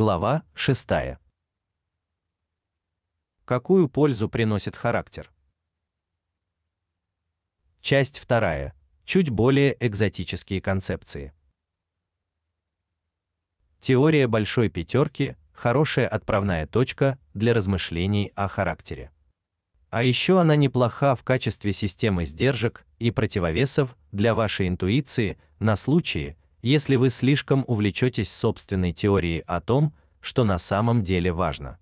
Глава 6. Какую пользу приносит характер? Часть 2. Чуть более экзотические концепции. Теория большой пятерки хорошая отправная точка для размышлений о характере. А еще она неплоха в качестве системы сдержек и противовесов для вашей интуиции на случай, если вы слишком увлечетесь собственной теорией о том, что на самом деле важно.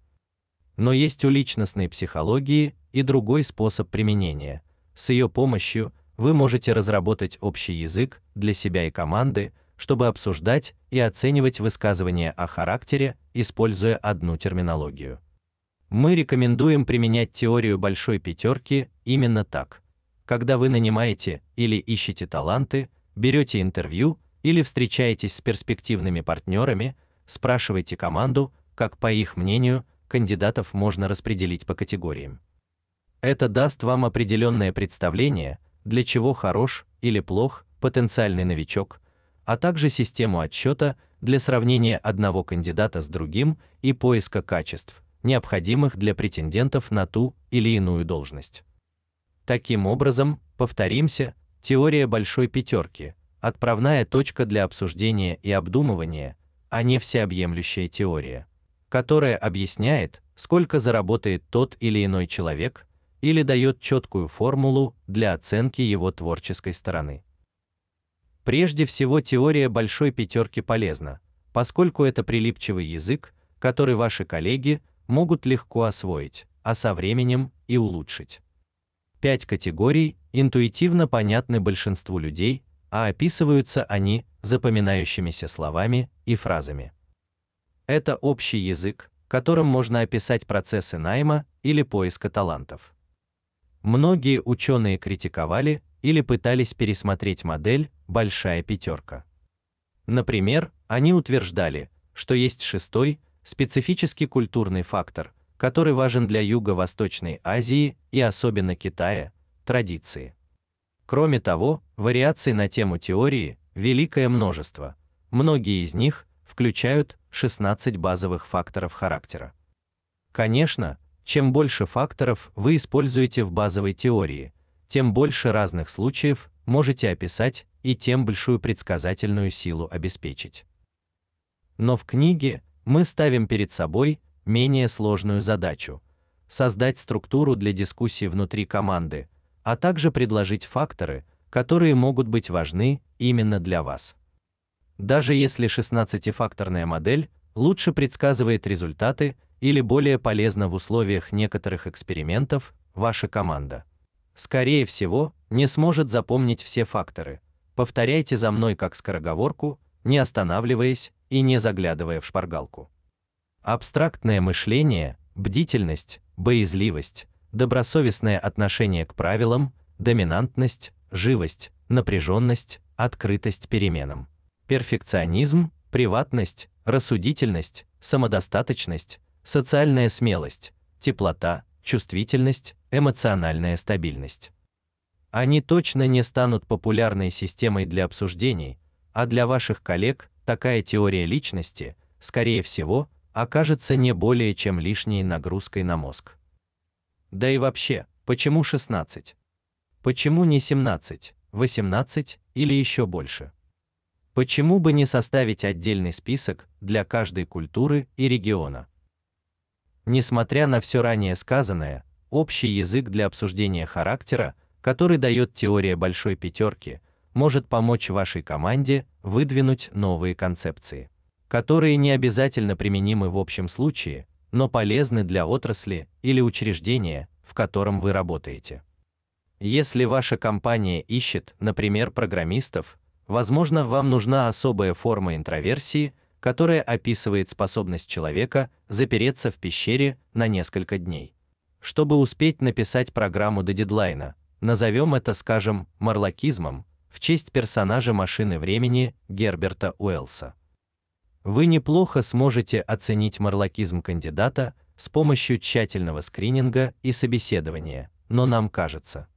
Но есть у личностной психологии и другой способ применения. С ее помощью вы можете разработать общий язык для себя и команды, чтобы обсуждать и оценивать высказывания о характере, используя одну терминологию. Мы рекомендуем применять теорию большой пятерки именно так. Когда вы нанимаете или ищете таланты, берете интервью или встречаетесь с перспективными партнерами, спрашивайте команду, как по их мнению кандидатов можно распределить по категориям. Это даст вам определенное представление, для чего хорош или плох потенциальный новичок, а также систему отсчета для сравнения одного кандидата с другим и поиска качеств, необходимых для претендентов на ту или иную должность. Таким образом, повторимся, теория большой пятерки отправная точка для обсуждения и обдумывания, а не всеобъемлющая теория, которая объясняет, сколько заработает тот или иной человек или дает четкую формулу для оценки его творческой стороны. Прежде всего, теория большой пятерки полезна, поскольку это прилипчивый язык, который ваши коллеги могут легко освоить, а со временем и улучшить. Пять категорий интуитивно понятны большинству людей, а описываются они запоминающимися словами и фразами. Это общий язык, которым можно описать процессы найма или поиска талантов. Многие ученые критиковали или пытались пересмотреть модель большая пятерка. Например, они утверждали, что есть шестой специфический культурный фактор, который важен для Юго-Восточной Азии и особенно Китая традиции. Кроме того, вариаций на тему теории великое множество. Многие из них включают 16 базовых факторов характера. Конечно, чем больше факторов вы используете в базовой теории, тем больше разных случаев можете описать и тем большую предсказательную силу обеспечить. Но в книге мы ставим перед собой менее сложную задачу создать структуру для дискуссии внутри команды, а также предложить факторы, которые могут быть важны именно для вас. Даже если 16-факторная модель лучше предсказывает результаты или более полезна в условиях некоторых экспериментов, ваша команда скорее всего не сможет запомнить все факторы. Повторяйте за мной как скороговорку, не останавливаясь и не заглядывая в шпаргалку. Абстрактное мышление, бдительность, боязливость, добросовестное отношение к правилам, доминантность, живость, напряженность, открытость переменам, перфекционизм, приватность, рассудительность, самодостаточность, социальная смелость, теплота, чувствительность, эмоциональная стабильность. Они точно не станут популярной системой для обсуждений, а для ваших коллег такая теория личности, скорее всего, окажется не более чем лишней нагрузкой на мозг. Да и вообще, почему 16? Почему не 17, 18 или еще больше? Почему бы не составить отдельный список для каждой культуры и региона? Несмотря на все ранее сказанное, общий язык для обсуждения характера, который дает теория большой пятерки, может помочь вашей команде выдвинуть новые концепции, которые не обязательно применимы в общем случае, но полезны для отрасли или учреждения, в котором вы работаете. Если ваша компания ищет, например, программистов, возможно, вам нужна особая форма интроверсии, которая описывает способность человека запереться в пещере на несколько дней, чтобы успеть написать программу до дедлайна. Назовем это, скажем, марлакизмом в честь персонажа Машины времени Герберта Уэллса. Вы неплохо сможете оценить марлакизм кандидата с помощью тщательного скрининга и собеседования, но нам кажется,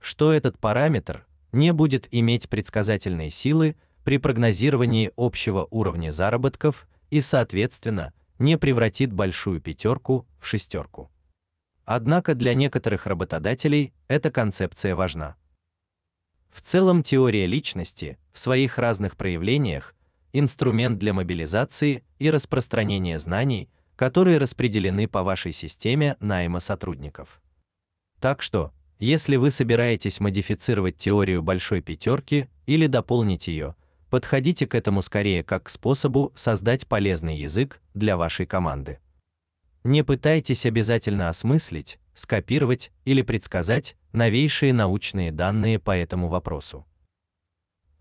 что этот параметр не будет иметь предсказательной силы при прогнозировании общего уровня заработков и, соответственно, не превратит большую пятерку в шестерку. Однако для некоторых работодателей эта концепция важна. В целом теория личности в своих разных проявлениях инструмент для мобилизации и распространения знаний, которые распределены по вашей системе найма сотрудников. Так что, если вы собираетесь модифицировать теорию большой пятерки или дополнить ее, подходите к этому скорее как к способу создать полезный язык для вашей команды. Не пытайтесь обязательно осмыслить, скопировать или предсказать новейшие научные данные по этому вопросу.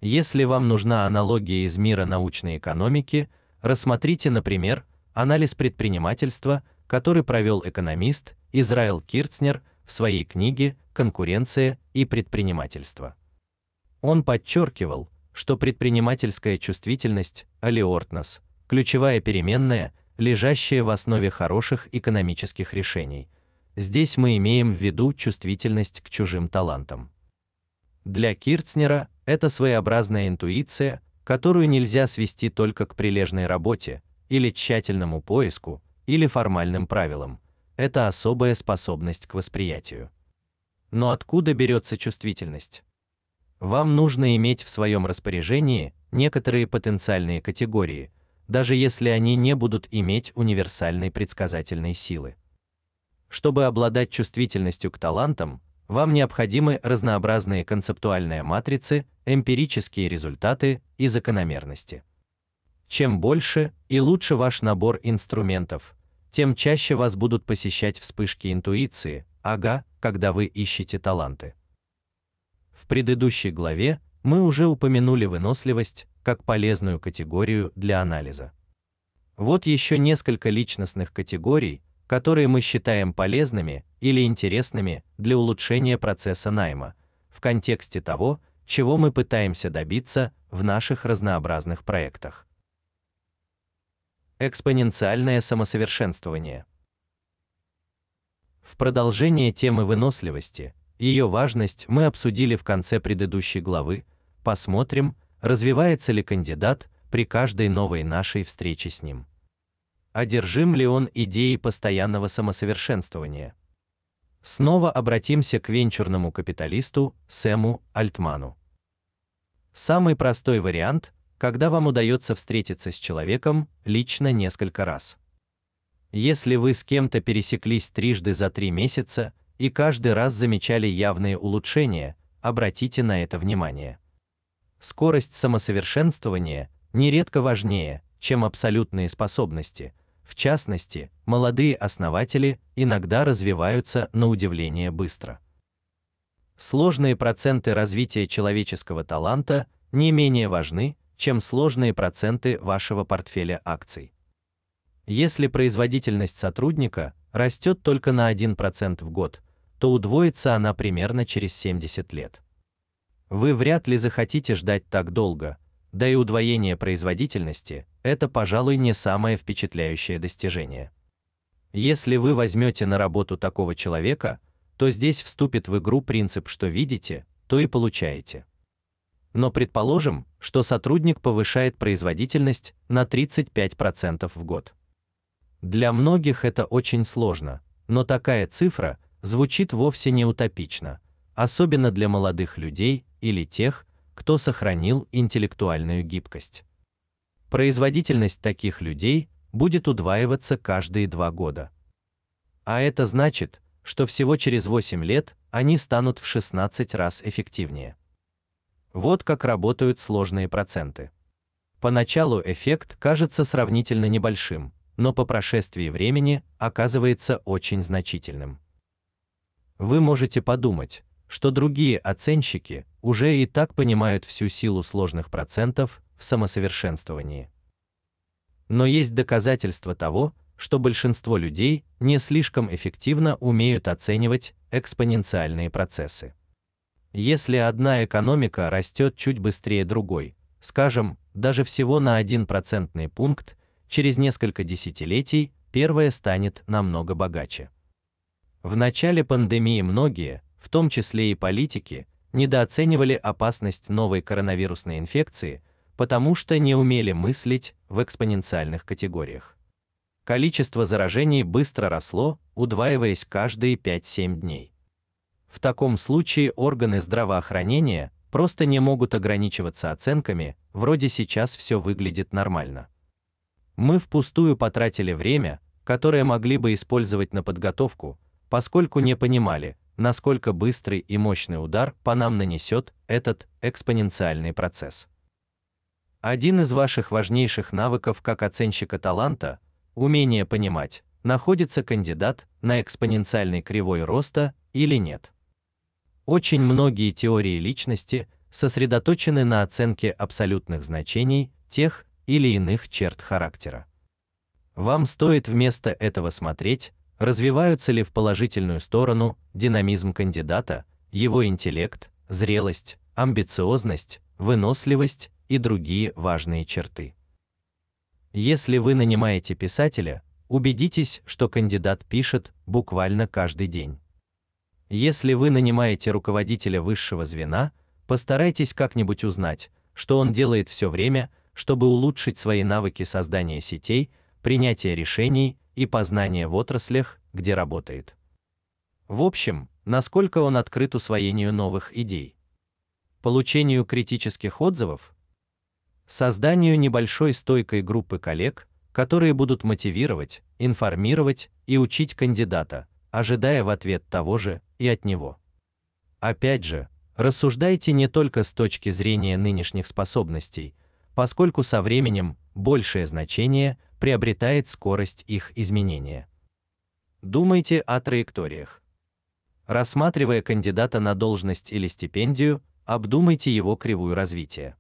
Если вам нужна аналогия из мира научной экономики, рассмотрите, например, анализ предпринимательства, который провел экономист Израил Кирцнер в своей книге Конкуренция и предпринимательство. Он подчеркивал, что предпринимательская чувствительность, алиортнос, ключевая переменная, лежащая в основе хороших экономических решений. Здесь мы имеем в виду чувствительность к чужим талантам. Для Кирцнера это своеобразная интуиция, которую нельзя свести только к прилежной работе или тщательному поиску или формальным правилам. Это особая способность к восприятию. Но откуда берется чувствительность? Вам нужно иметь в своем распоряжении некоторые потенциальные категории, даже если они не будут иметь универсальной предсказательной силы. Чтобы обладать чувствительностью к талантам, вам необходимы разнообразные концептуальные матрицы, эмпирические результаты и закономерности. Чем больше и лучше ваш набор инструментов, тем чаще вас будут посещать вспышки интуиции, ага, когда вы ищете таланты. В предыдущей главе мы уже упомянули выносливость как полезную категорию для анализа. Вот еще несколько личностных категорий, которые мы считаем полезными или интересными для улучшения процесса найма в контексте того, чего мы пытаемся добиться в наших разнообразных проектах. Экспоненциальное самосовершенствование. В продолжение темы выносливости, ее важность мы обсудили в конце предыдущей главы. Посмотрим, развивается ли кандидат при каждой новой нашей встрече с ним одержим ли он идеей постоянного самосовершенствования. Снова обратимся к венчурному капиталисту Сэму Альтману. Самый простой вариант, когда вам удается встретиться с человеком лично несколько раз. Если вы с кем-то пересеклись трижды за три месяца и каждый раз замечали явные улучшения, обратите на это внимание. Скорость самосовершенствования нередко важнее, чем абсолютные способности, в частности, молодые основатели иногда развиваются на удивление быстро. Сложные проценты развития человеческого таланта не менее важны, чем сложные проценты вашего портфеля акций. Если производительность сотрудника растет только на 1% в год, то удвоится она примерно через 70 лет. Вы вряд ли захотите ждать так долго, да и удвоение производительности это, пожалуй, не самое впечатляющее достижение. Если вы возьмете на работу такого человека, то здесь вступит в игру принцип, что видите, то и получаете. Но предположим, что сотрудник повышает производительность на 35% в год. Для многих это очень сложно, но такая цифра звучит вовсе не утопично, особенно для молодых людей или тех, кто сохранил интеллектуальную гибкость. Производительность таких людей будет удваиваться каждые два года. А это значит, что всего через 8 лет они станут в 16 раз эффективнее. Вот как работают сложные проценты. Поначалу эффект кажется сравнительно небольшим, но по прошествии времени оказывается очень значительным. Вы можете подумать, что другие оценщики уже и так понимают всю силу сложных процентов в самосовершенствовании. Но есть доказательства того, что большинство людей не слишком эффективно умеют оценивать экспоненциальные процессы. Если одна экономика растет чуть быстрее другой, скажем, даже всего на 1 процентный пункт, через несколько десятилетий первая станет намного богаче. В начале пандемии многие, в том числе и политики, недооценивали опасность новой коронавирусной инфекции, потому что не умели мыслить в экспоненциальных категориях. количество заражений быстро росло, удваиваясь каждые 5-7 дней. В таком случае органы здравоохранения просто не могут ограничиваться оценками, вроде сейчас все выглядит нормально. Мы впустую потратили время, которое могли бы использовать на подготовку, поскольку не понимали, насколько быстрый и мощный удар по нам нанесет этот экспоненциальный процесс. Один из ваших важнейших навыков как оценщика таланта умение понимать, находится кандидат на экспоненциальной кривой роста или нет. Очень многие теории личности сосредоточены на оценке абсолютных значений тех или иных черт характера. Вам стоит вместо этого смотреть, развиваются ли в положительную сторону динамизм кандидата, его интеллект, зрелость, амбициозность, выносливость и другие важные черты. Если вы нанимаете писателя, убедитесь, что кандидат пишет буквально каждый день. Если вы нанимаете руководителя высшего звена, постарайтесь как-нибудь узнать, что он делает все время, чтобы улучшить свои навыки создания сетей, принятия решений и познания в отраслях, где работает. В общем, насколько он открыт усвоению новых идей, получению критических отзывов, созданию небольшой стойкой группы коллег, которые будут мотивировать, информировать и учить кандидата, ожидая в ответ того же и от него. Опять же, рассуждайте не только с точки зрения нынешних способностей, поскольку со временем большее значение приобретает скорость их изменения. Думайте о траекториях. Рассматривая кандидата на должность или стипендию, обдумайте его кривую развития.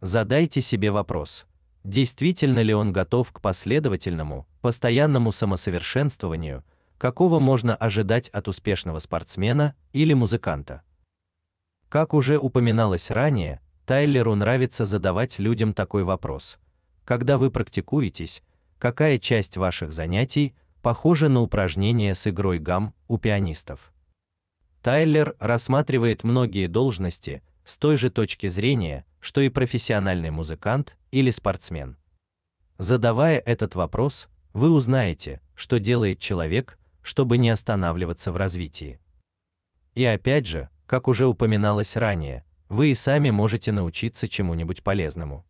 Задайте себе вопрос: действительно ли он готов к последовательному, постоянному самосовершенствованию, какого можно ожидать от успешного спортсмена или музыканта? Как уже упоминалось ранее, Тайлеру нравится задавать людям такой вопрос: когда вы практикуетесь, какая часть ваших занятий похожа на упражнения с игрой гамм у пианистов? Тайлер рассматривает многие должности с той же точки зрения, что и профессиональный музыкант или спортсмен. Задавая этот вопрос, вы узнаете, что делает человек, чтобы не останавливаться в развитии. И опять же, как уже упоминалось ранее, вы и сами можете научиться чему-нибудь полезному.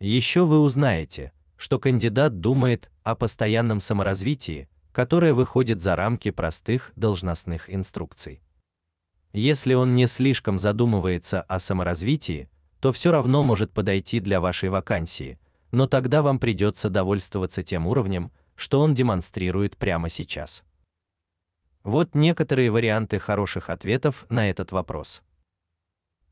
Еще вы узнаете, что кандидат думает о постоянном саморазвитии, которое выходит за рамки простых должностных инструкций. Если он не слишком задумывается о саморазвитии, то все равно может подойти для вашей вакансии, но тогда вам придется довольствоваться тем уровнем, что он демонстрирует прямо сейчас. Вот некоторые варианты хороших ответов на этот вопрос.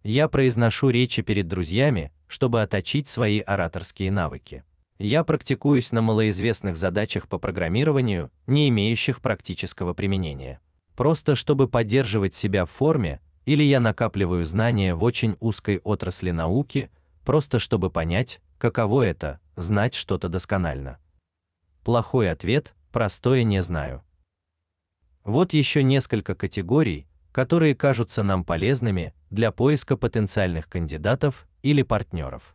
Я произношу речи перед друзьями, чтобы отточить свои ораторские навыки. Я практикуюсь на малоизвестных задачах по программированию, не имеющих практического применения. Просто чтобы поддерживать себя в форме, или я накапливаю знания в очень узкой отрасли науки, просто чтобы понять, каково это знать что-то досконально. Плохой ответ простое не знаю. Вот еще несколько категорий, которые кажутся нам полезными для поиска потенциальных кандидатов или партнеров.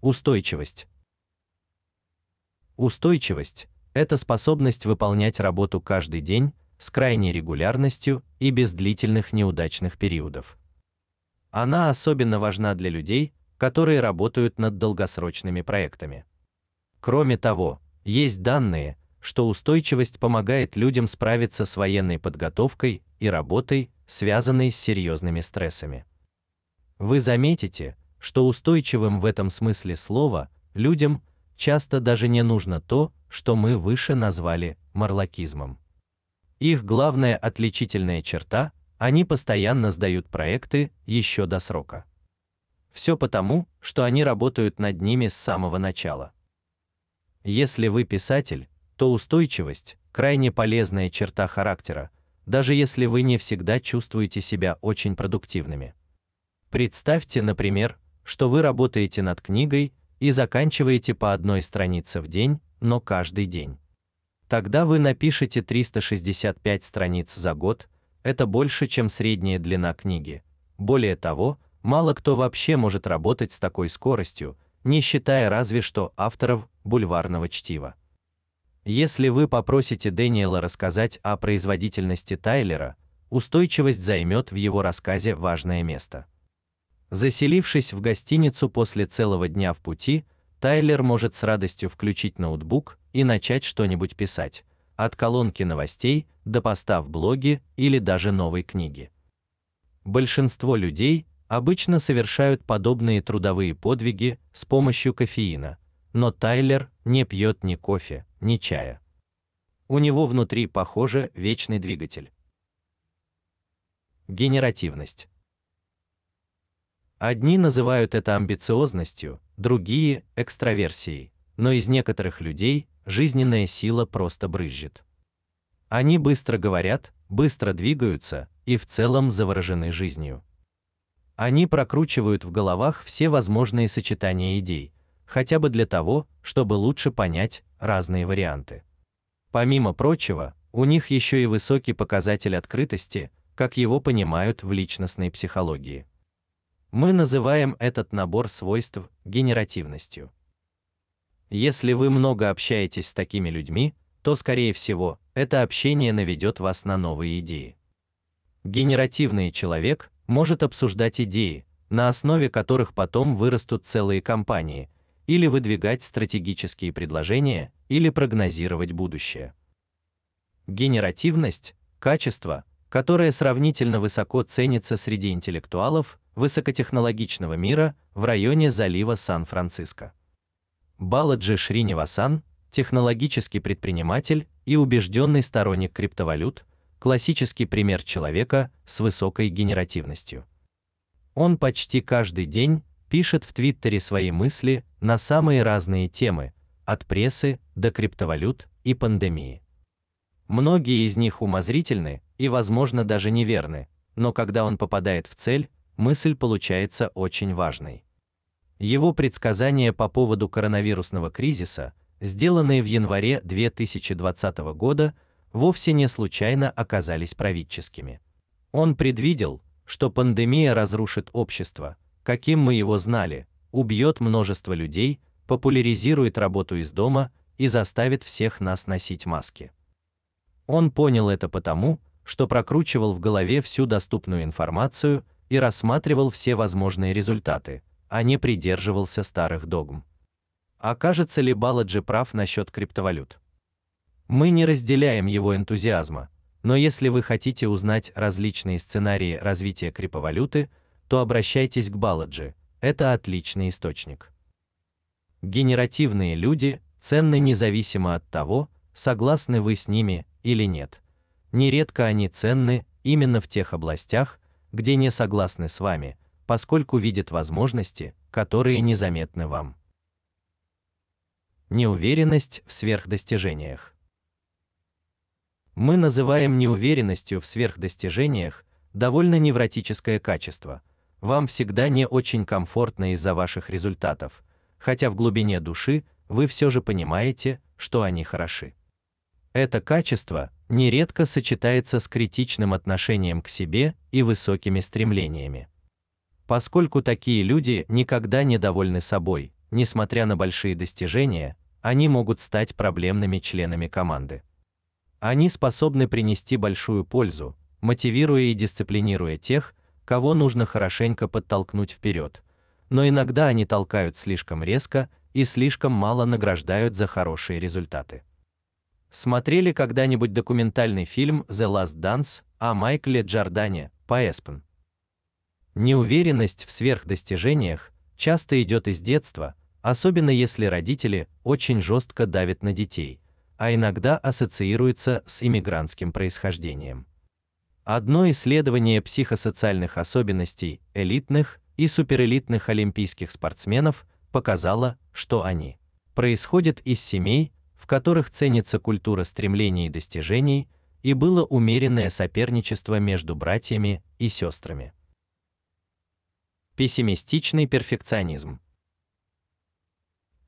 Устойчивость. Устойчивость это способность выполнять работу каждый день с крайней регулярностью и без длительных неудачных периодов. Она особенно важна для людей, которые работают над долгосрочными проектами. Кроме того, есть данные, что устойчивость помогает людям справиться с военной подготовкой и работой, связанной с серьезными стрессами. Вы заметите, что устойчивым в этом смысле слова людям часто даже не нужно то, что мы выше назвали марлакизмом. Их главная отличительная черта они постоянно сдают проекты еще до срока. Все потому, что они работают над ними с самого начала. Если вы писатель, то устойчивость крайне полезная черта характера, даже если вы не всегда чувствуете себя очень продуктивными. Представьте, например, что вы работаете над книгой и заканчиваете по одной странице в день, но каждый день. Тогда вы напишете 365 страниц за год. Это больше, чем средняя длина книги. Более того, мало кто вообще может работать с такой скоростью, не считая разве что авторов бульварного чтива. Если вы попросите Дэниела рассказать о производительности Тайлера, устойчивость займет в его рассказе важное место. Заселившись в гостиницу после целого дня в пути, Тайлер может с радостью включить ноутбук и начать что-нибудь писать, от колонки новостей до поста в блоге или даже новой книги. Большинство людей обычно совершают подобные трудовые подвиги с помощью кофеина, но Тайлер не пьет ни кофе, ни чая. У него внутри, похоже, вечный двигатель. Генеративность. Одни называют это амбициозностью, другие экстраверсией, но из некоторых людей жизненная сила просто брызжет. Они быстро говорят, быстро двигаются и в целом заворожены жизнью. Они прокручивают в головах все возможные сочетания идей, хотя бы для того, чтобы лучше понять разные варианты. Помимо прочего, у них еще и высокий показатель открытости, как его понимают в личностной психологии. Мы называем этот набор свойств генеративностью. Если вы много общаетесь с такими людьми, то скорее всего, это общение наведет вас на новые идеи. Генеративный человек может обсуждать идеи, на основе которых потом вырастут целые компании, или выдвигать стратегические предложения, или прогнозировать будущее. Генеративность качество, которое сравнительно высоко ценится среди интеллектуалов высокотехнологичного мира в районе залива Сан-Франциско. Баладжи Шринивасан, технологический предприниматель и убежденный сторонник криптовалют, классический пример человека с высокой генеративностью. Он почти каждый день пишет в Твиттере свои мысли на самые разные темы, от прессы до криптовалют и пандемии. Многие из них умозрительны и, возможно, даже неверны, но когда он попадает в цель, мысль получается очень важной. Его предсказания по поводу коронавирусного кризиса, сделанные в январе 2020 года, вовсе не случайно оказались правительскими. Он предвидел, что пандемия разрушит общество, каким мы его знали, убьет множество людей, популяризирует работу из дома и заставит всех нас носить маски. Он понял это потому, что прокручивал в голове всю доступную информацию и рассматривал все возможные результаты, а не придерживался старых догм. Окажется ли Баладжи прав насчет криптовалют? Мы не разделяем его энтузиазма, но если вы хотите узнать различные сценарии развития криптовалюты, то обращайтесь к Баладжи. Это отличный источник. Генеративные люди ценны независимо от того, согласны вы с ними или нет. Нередко они ценны именно в тех областях, где не согласны с вами, поскольку видят возможности, которые незаметны вам. Неуверенность в сверхдостижениях. Мы называем неуверенностью в сверхдостижениях довольно невротическое качество. Вам всегда не очень комфортно из-за ваших результатов, хотя в глубине души вы все же понимаете, что они хороши. Это качество нередко сочетается с критичным отношением к себе и высокими стремлениями. Поскольку такие люди никогда не довольны собой, несмотря на большие достижения, они могут стать проблемными членами команды. Они способны принести большую пользу, мотивируя и дисциплинируя тех, кого нужно хорошенько подтолкнуть вперед. Но иногда они толкают слишком резко и слишком мало награждают за хорошие результаты. Смотрели когда-нибудь документальный фильм The Last Dance о Майкле Джордане по Эспен? Неуверенность в сверхдостижениях часто идет из детства, особенно если родители очень жестко давят на детей, а иногда ассоциируется с иммигрантским происхождением. Одно исследование психосоциальных особенностей элитных и суперэлитных олимпийских спортсменов показало, что они происходят из семей, в которых ценится культура стремлений и достижений, и было умеренное соперничество между братьями и сестрами. Пессимистичный перфекционизм.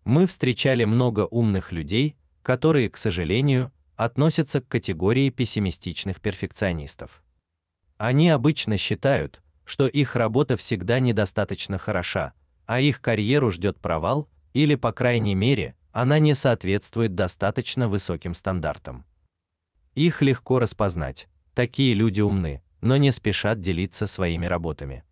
Мы встречали много умных людей, которые, к сожалению, относятся к категории пессимистичных перфекционистов. Они обычно считают, что их работа всегда недостаточно хороша, а их карьеру ждет провал, или по крайней мере, она не соответствует достаточно высоким стандартам. Их легко распознать. Такие люди умны, но не спешат делиться своими работами.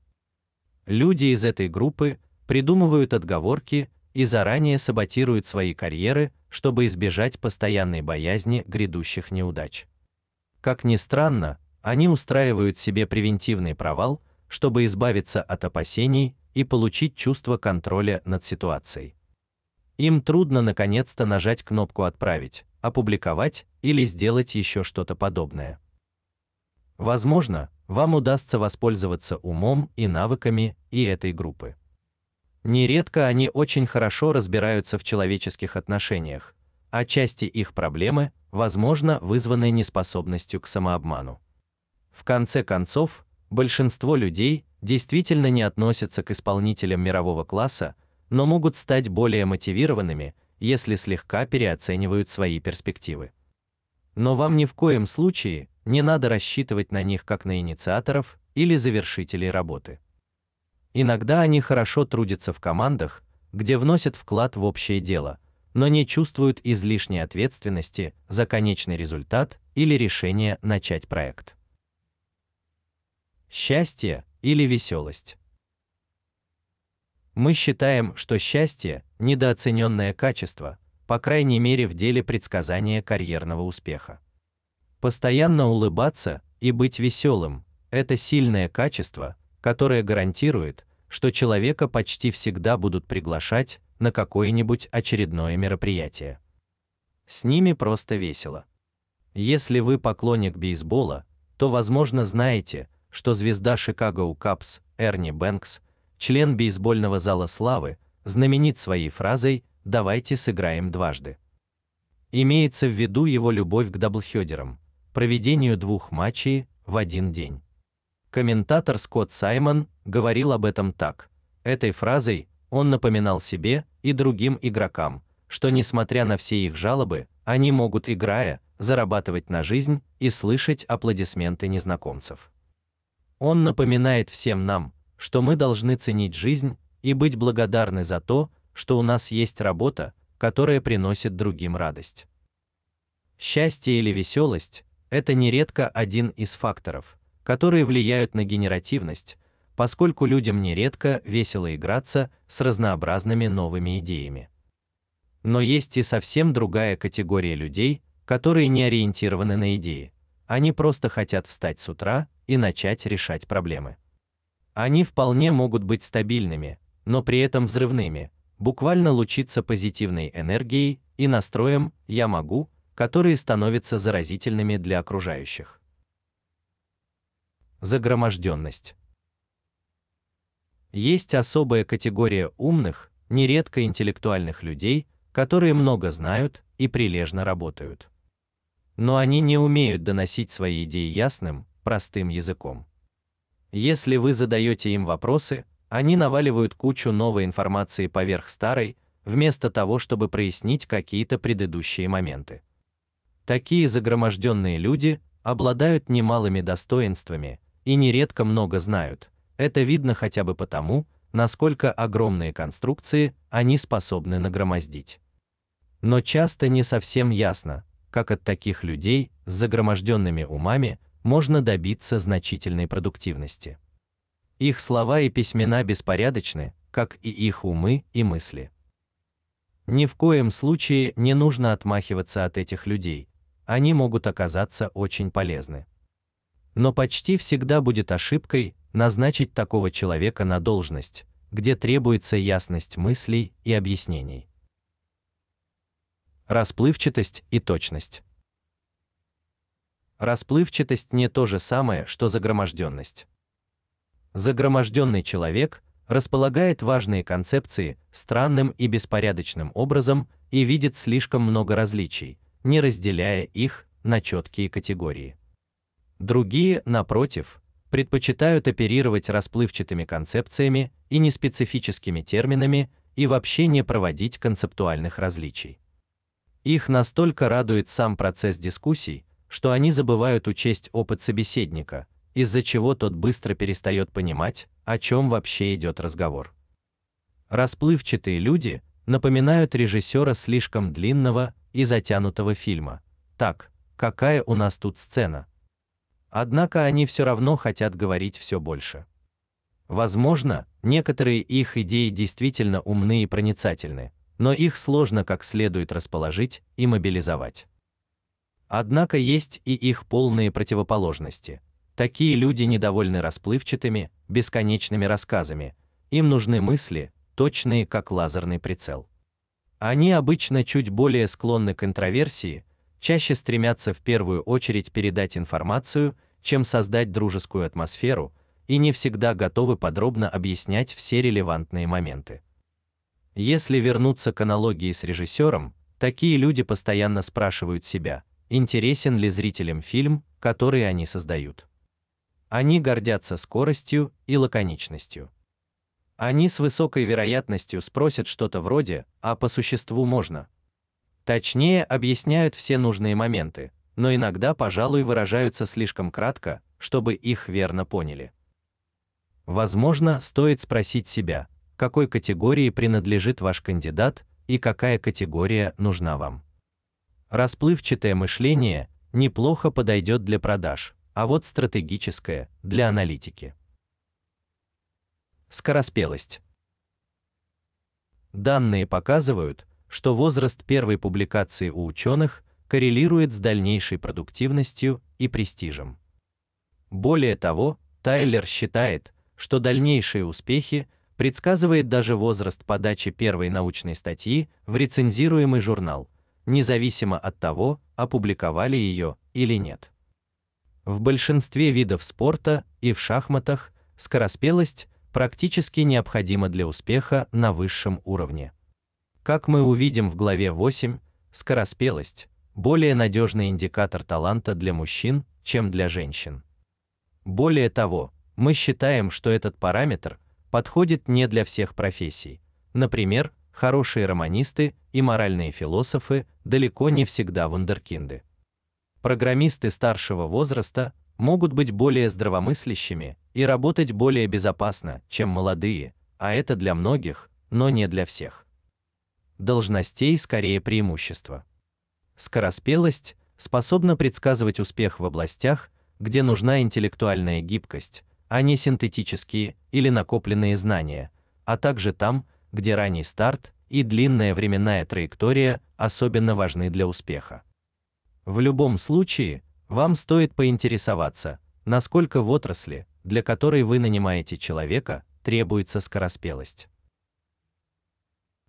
Люди из этой группы придумывают отговорки и заранее саботируют свои карьеры, чтобы избежать постоянной боязни грядущих неудач. Как ни странно, они устраивают себе превентивный провал, чтобы избавиться от опасений и получить чувство контроля над ситуацией. Им трудно наконец-то нажать кнопку отправить, опубликовать или сделать еще что-то подобное. Возможно, вам удастся воспользоваться умом и навыками и этой группы. Нередко они очень хорошо разбираются в человеческих отношениях, а части их проблемы, возможно, вызваны неспособностью к самообману. В конце концов, большинство людей действительно не относятся к исполнителям мирового класса, но могут стать более мотивированными, если слегка переоценивают свои перспективы. Но вам ни в коем случае не надо рассчитывать на них как на инициаторов или завершителей работы. Иногда они хорошо трудятся в командах, где вносят вклад в общее дело, но не чувствуют излишней ответственности за конечный результат или решение начать проект. Счастье или веселость. Мы считаем, что счастье недооцененное качество, по крайней мере в деле предсказания карьерного успеха. Постоянно улыбаться и быть веселым – это сильное качество, которое гарантирует, что человека почти всегда будут приглашать на какое-нибудь очередное мероприятие. С ними просто весело. Если вы поклонник бейсбола, то возможно знаете, что звезда Chicago Cubs Эрни Бэнкс, член бейсбольного зала славы, знаменит своей фразой «давайте сыграем дважды». Имеется в виду его любовь к даблхедерам, проведению двух матчей в один день. Комментатор Скотт Саймон говорил об этом так: этой фразой он напоминал себе и другим игрокам, что несмотря на все их жалобы, они могут играя зарабатывать на жизнь и слышать аплодисменты незнакомцев. Он напоминает всем нам, что мы должны ценить жизнь и быть благодарны за то, что у нас есть работа, которая приносит другим радость. Счастье или веселость – это нередко один из факторов, которые влияют на генеративность, поскольку людям нередко весело играться с разнообразными новыми идеями. Но есть и совсем другая категория людей, которые не ориентированы на идеи. Они просто хотят встать с утра и начать решать проблемы. Они вполне могут быть стабильными, но при этом взрывными, буквально лучиться позитивной энергией и настроем «я могу», которые становятся заразительными для окружающих загроможденность. Есть особая категория умных, нередко интеллектуальных людей, которые много знают и прилежно работают. Но они не умеют доносить свои идеи ясным, простым языком. Если вы задаете им вопросы, они наваливают кучу новой информации поверх старой, вместо того, чтобы прояснить какие-то предыдущие моменты. Такие загроможденные люди обладают немалыми достоинствами, и нередко много знают. Это видно хотя бы потому, насколько огромные конструкции они способны нагромоздить. Но часто не совсем ясно, как от таких людей с загроможденными умами можно добиться значительной продуктивности. Их слова и письмена беспорядочны, как и их умы и мысли. Ни в коем случае не нужно отмахиваться от этих людей. Они могут оказаться очень полезны но почти всегда будет ошибкой назначить такого человека на должность, где требуется ясность мыслей и объяснений. Расплывчатость и точность. Расплывчатость не то же самое, что загроможденность. Загроможденный человек располагает важные концепции странным и беспорядочным образом и видит слишком много различий, не разделяя их на четкие категории. Другие, напротив, предпочитают оперировать расплывчатыми концепциями и неспецифическими терминами и вообще не проводить концептуальных различий. Их настолько радует сам процесс дискуссий, что они забывают учесть опыт собеседника, из-за чего тот быстро перестает понимать, о чем вообще идет разговор. Расплывчатые люди напоминают режиссера слишком длинного и затянутого фильма. Так, какая у нас тут сцена? Однако они все равно хотят говорить все больше. Возможно, некоторые их идеи действительно умны и проницательны, но их сложно как следует расположить и мобилизовать. Однако есть и их полные противоположности. Такие люди недовольны расплывчатыми, бесконечными рассказами. Им нужны мысли, точные как лазерный прицел. Они обычно чуть более склонны к интроверсии, чаще стремятся в первую очередь передать информацию, чем создать дружескую атмосферу, и не всегда готовы подробно объяснять все релевантные моменты. Если вернуться к аналогии с режиссером, такие люди постоянно спрашивают себя, интересен ли зрителям фильм, который они создают. Они гордятся скоростью и лаконичностью. Они с высокой вероятностью спросят что-то вроде: "А по существу можно?" Точнее, объясняют все нужные моменты, но иногда, пожалуй, выражаются слишком кратко, чтобы их верно поняли. Возможно, стоит спросить себя, какой категории принадлежит ваш кандидат и какая категория нужна вам. Расплывчатое мышление неплохо подойдет для продаж, а вот стратегическое для аналитики. Скороспелость. Данные показывают, что возраст первой публикации у ученых коррелирует с дальнейшей продуктивностью и престижем. Более того, Тайлер считает, что дальнейшие успехи предсказывает даже возраст подачи первой научной статьи в рецензируемый журнал, независимо от того, опубликовали ее или нет. В большинстве видов спорта и в шахматах скороспелость практически необходима для успеха на высшем уровне. Как мы увидим в главе 8, скороспелость более надежный индикатор таланта для мужчин, чем для женщин. Более того, мы считаем, что этот параметр подходит не для всех профессий. Например, хорошие романисты и моральные философы далеко не всегда вундеркинды. Программисты старшего возраста могут быть более здравомыслящими и работать более безопасно, чем молодые, а это для многих, но не для всех. Должностей скорее преимущество. Скороспелость способна предсказывать успех в областях, где нужна интеллектуальная гибкость, а не синтетические или накопленные знания, а также там, где ранний старт и длинная временная траектория особенно важны для успеха. В любом случае, вам стоит поинтересоваться, насколько в отрасли, для которой вы нанимаете человека, требуется скороспелость.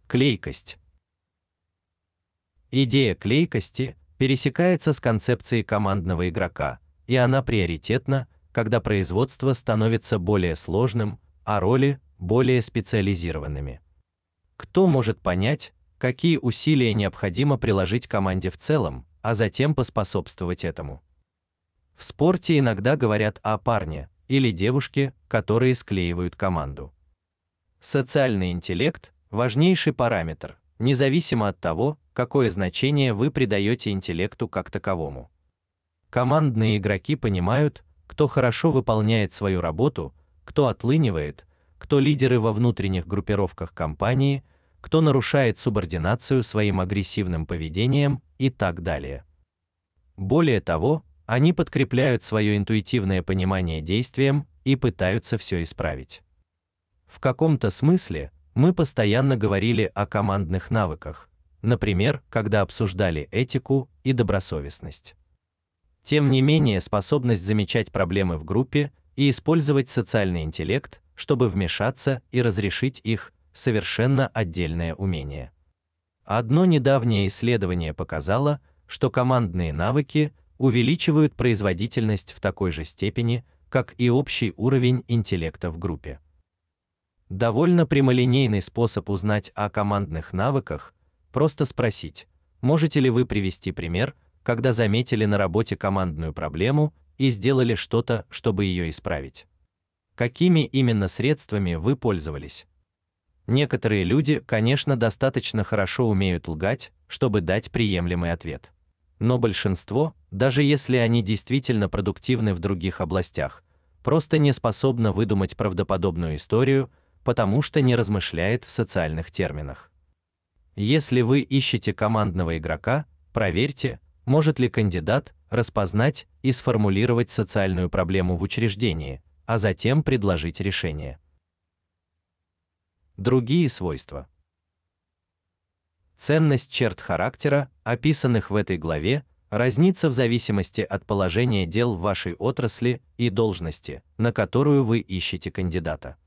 Клейкость. Идея клейкости пересекается с концепцией командного игрока, и она приоритетна, когда производство становится более сложным, а роли более специализированными. Кто может понять, какие усилия необходимо приложить команде в целом, а затем поспособствовать этому? В спорте иногда говорят о парне или девушке, которые склеивают команду. Социальный интеллект важнейший параметр, независимо от того, какое значение вы придаете интеллекту как таковому. Командные игроки понимают, кто хорошо выполняет свою работу, кто отлынивает, кто лидеры во внутренних группировках компании, кто нарушает субординацию своим агрессивным поведением и так далее. Более того, они подкрепляют свое интуитивное понимание действием и пытаются все исправить. В каком-то смысле мы постоянно говорили о командных навыках, например, когда обсуждали этику и добросовестность. Тем не менее, способность замечать проблемы в группе и использовать социальный интеллект, чтобы вмешаться и разрешить их, совершенно отдельное умение. Одно недавнее исследование показало, что командные навыки увеличивают производительность в такой же степени, как и общий уровень интеллекта в группе. Довольно прямолинейный способ узнать о командных навыках просто спросить: "Можете ли вы привести пример, когда заметили на работе командную проблему и сделали что-то, чтобы ее исправить. Какими именно средствами вы пользовались? Некоторые люди, конечно, достаточно хорошо умеют лгать, чтобы дать приемлемый ответ. Но большинство, даже если они действительно продуктивны в других областях, просто не способны выдумать правдоподобную историю, потому что не размышляет в социальных терминах. Если вы ищете командного игрока, проверьте, может ли кандидат распознать и сформулировать социальную проблему в учреждении, а затем предложить решение. Другие свойства. Ценность черт характера, описанных в этой главе, разнится в зависимости от положения дел в вашей отрасли и должности, на которую вы ищете кандидата.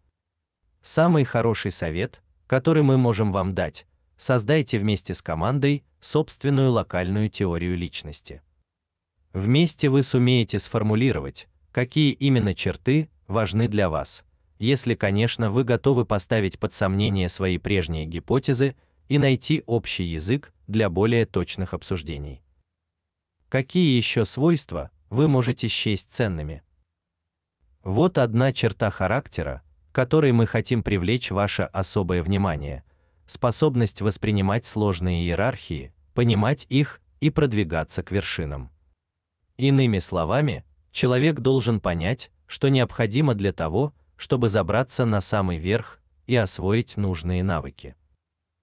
Самый хороший совет, который мы можем вам дать, создайте вместе с командой собственную локальную теорию личности. Вместе вы сумеете сформулировать, какие именно черты важны для вас, если, конечно, вы готовы поставить под сомнение свои прежние гипотезы и найти общий язык для более точных обсуждений. Какие еще свойства вы можете счесть ценными? Вот одна черта характера, которой мы хотим привлечь ваше особое внимание: способность воспринимать сложные иерархии, понимать их и продвигаться к вершинам. Иными словами, человек должен понять, что необходимо для того, чтобы забраться на самый верх и освоить нужные навыки.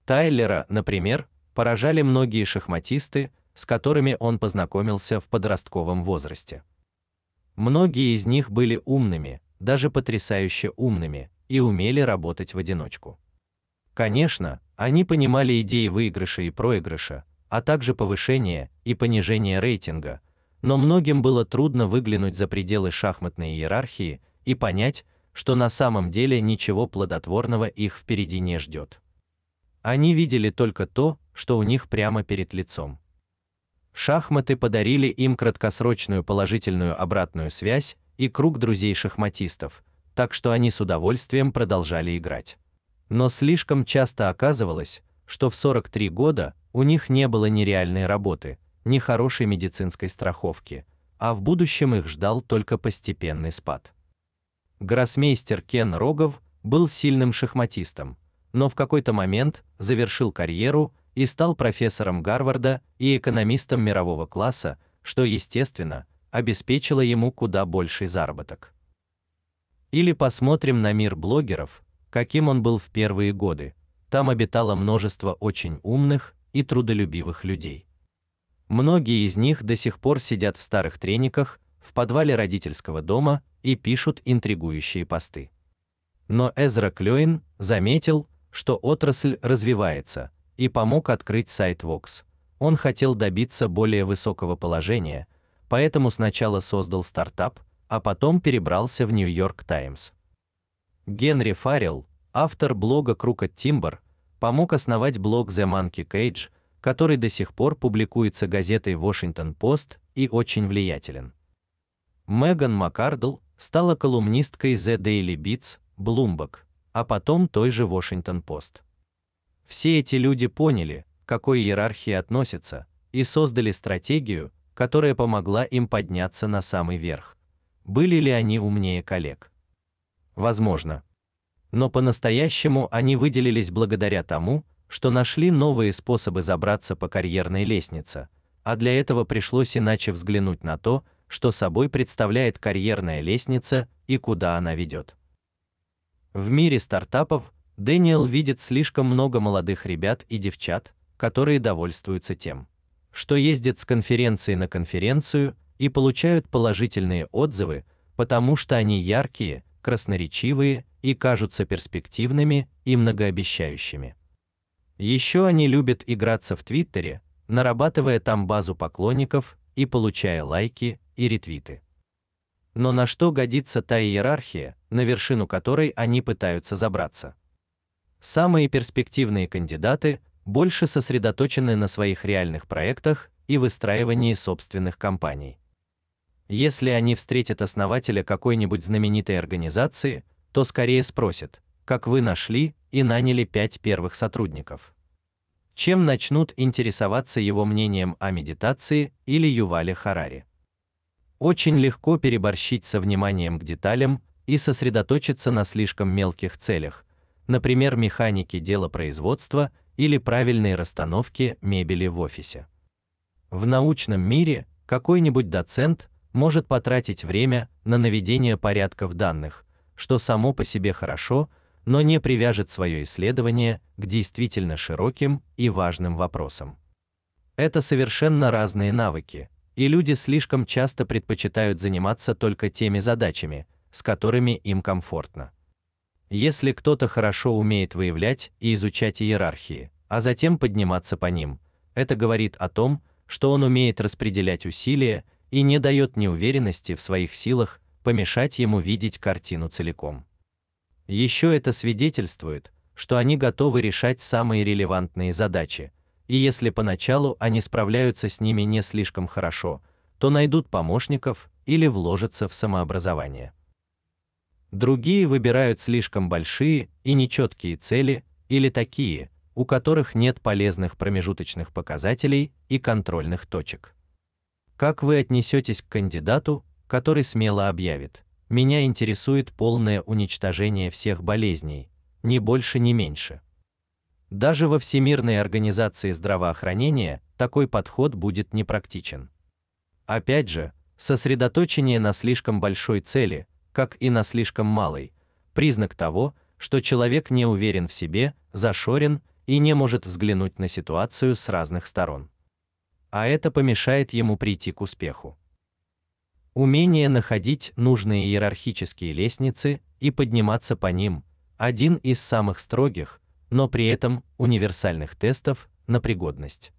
Тайлера, например, поражали многие шахматисты, с которыми он познакомился в подростковом возрасте. Многие из них были умными, даже потрясающе умными, и умели работать в одиночку. Конечно, они понимали идеи выигрыша и проигрыша, а также повышения и понижения рейтинга, но многим было трудно выглянуть за пределы шахматной иерархии и понять, что на самом деле ничего плодотворного их впереди не ждет. Они видели только то, что у них прямо перед лицом. Шахматы подарили им краткосрочную положительную обратную связь и круг друзей-шахматистов, так что они с удовольствием продолжали играть. Но слишком часто оказывалось, что в 43 года у них не было ни реальной работы, ни хорошей медицинской страховки, а в будущем их ждал только постепенный спад. Гроссмейстер Кен Рогов был сильным шахматистом, но в какой-то момент завершил карьеру и стал профессором Гарварда и экономистом мирового класса, что, естественно, обеспечило ему куда больший заработок. Или посмотрим на мир блогеров, каким он был в первые годы. Там обитало множество очень умных и трудолюбивых людей. Многие из них до сих пор сидят в старых трениках в подвале родительского дома и пишут интригующие посты. Но Эзра Клёин заметил, что отрасль развивается, и помог открыть сайт Vox. Он хотел добиться более высокого положения, поэтому сначала создал стартап, а потом перебрался в Нью-Йорк Таймс. Генри Фаррелл, автор блога Crooked Timber, помог основать блог The Monkey Cage, который до сих пор публикуется газетой Washington Post и очень влиятелен. Меган Маккардл стала колумнисткой The Daily Beats, Bloomberg, а потом той же Washington Post. Все эти люди поняли, к какой иерархии относятся, и создали стратегию, которая помогла им подняться на самый верх. Были ли они умнее коллег? Возможно. Но по-настоящему они выделились благодаря тому, что нашли новые способы забраться по карьерной лестнице, а для этого пришлось иначе взглянуть на то, что собой представляет карьерная лестница и куда она ведет. В мире стартапов Дэниел видит слишком много молодых ребят и девчат, которые довольствуются тем, что ездят с конференции на конференцию и получают положительные отзывы, потому что они яркие, красноречивые и кажутся перспективными и многообещающими. Еще они любят играться в Твиттере, нарабатывая там базу поклонников и получая лайки и ретвиты. Но на что годится та иерархия, на вершину которой они пытаются забраться? Самые перспективные кандидаты больше сосредоточены на своих реальных проектах и выстраивании собственных компаний. Если они встретят основателя какой-нибудь знаменитой организации, то скорее спросят: "Как вы нашли и наняли пять первых сотрудников?" Чем начнут интересоваться его мнением о медитации или Ювале Харари. Очень легко переборщить со вниманием к деталям и сосредоточиться на слишком мелких целях, например, механики делопроизводства или правильной расстановки мебели в офисе. В научном мире какой-нибудь доцент может потратить время на наведение порядка в данных, что само по себе хорошо, но не привяжет свое исследование к действительно широким и важным вопросам. Это совершенно разные навыки, и люди слишком часто предпочитают заниматься только теми задачами, с которыми им комфортно. Если кто-то хорошо умеет выявлять и изучать иерархии, а затем подниматься по ним, это говорит о том, что он умеет распределять усилия и не дает неуверенности в своих силах помешать ему видеть картину целиком. Еще это свидетельствует, что они готовы решать самые релевантные задачи, и если поначалу они справляются с ними не слишком хорошо, то найдут помощников или вложатся в самообразование. Другие выбирают слишком большие и нечеткие цели или такие, у которых нет полезных промежуточных показателей и контрольных точек. Как вы отнесетесь к кандидату, который смело объявит: "Меня интересует полное уничтожение всех болезней, ни больше, ни меньше"? Даже во Всемирной организации здравоохранения такой подход будет непрактичен. Опять же, сосредоточение на слишком большой цели как и на слишком малой, признак того, что человек не уверен в себе, зашорен и не может взглянуть на ситуацию с разных сторон. А это помешает ему прийти к успеху. Умение находить нужные иерархические лестницы и подниматься по ним один из самых строгих, но при этом универсальных тестов на пригодность.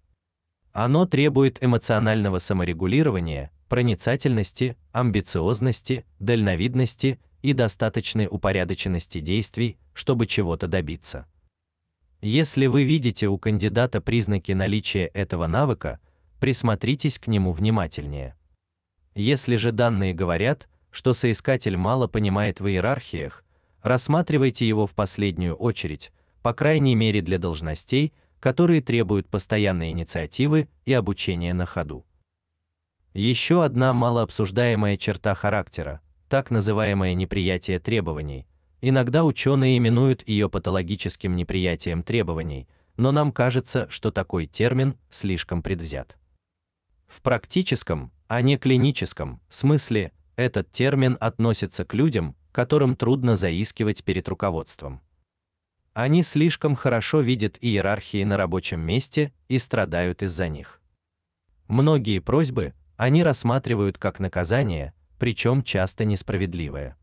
Оно требует эмоционального саморегулирования, проницательности, амбициозности, дальновидности и достаточной упорядоченности действий, чтобы чего-то добиться. Если вы видите у кандидата признаки наличия этого навыка, присмотритесь к нему внимательнее. Если же данные говорят, что соискатель мало понимает в иерархиях, рассматривайте его в последнюю очередь, по крайней мере для должностей, которые требуют постоянной инициативы и обучения на ходу. Еще одна малообсуждаемая черта характера, так называемое неприятие требований. Иногда ученые именуют ее патологическим неприятием требований, но нам кажется, что такой термин слишком предвзят. В практическом, а не клиническом смысле этот термин относится к людям, которым трудно заискивать перед руководством. Они слишком хорошо видят иерархии на рабочем месте и страдают из-за них. Многие просьбы, они рассматривают как наказание, причем часто несправедливое.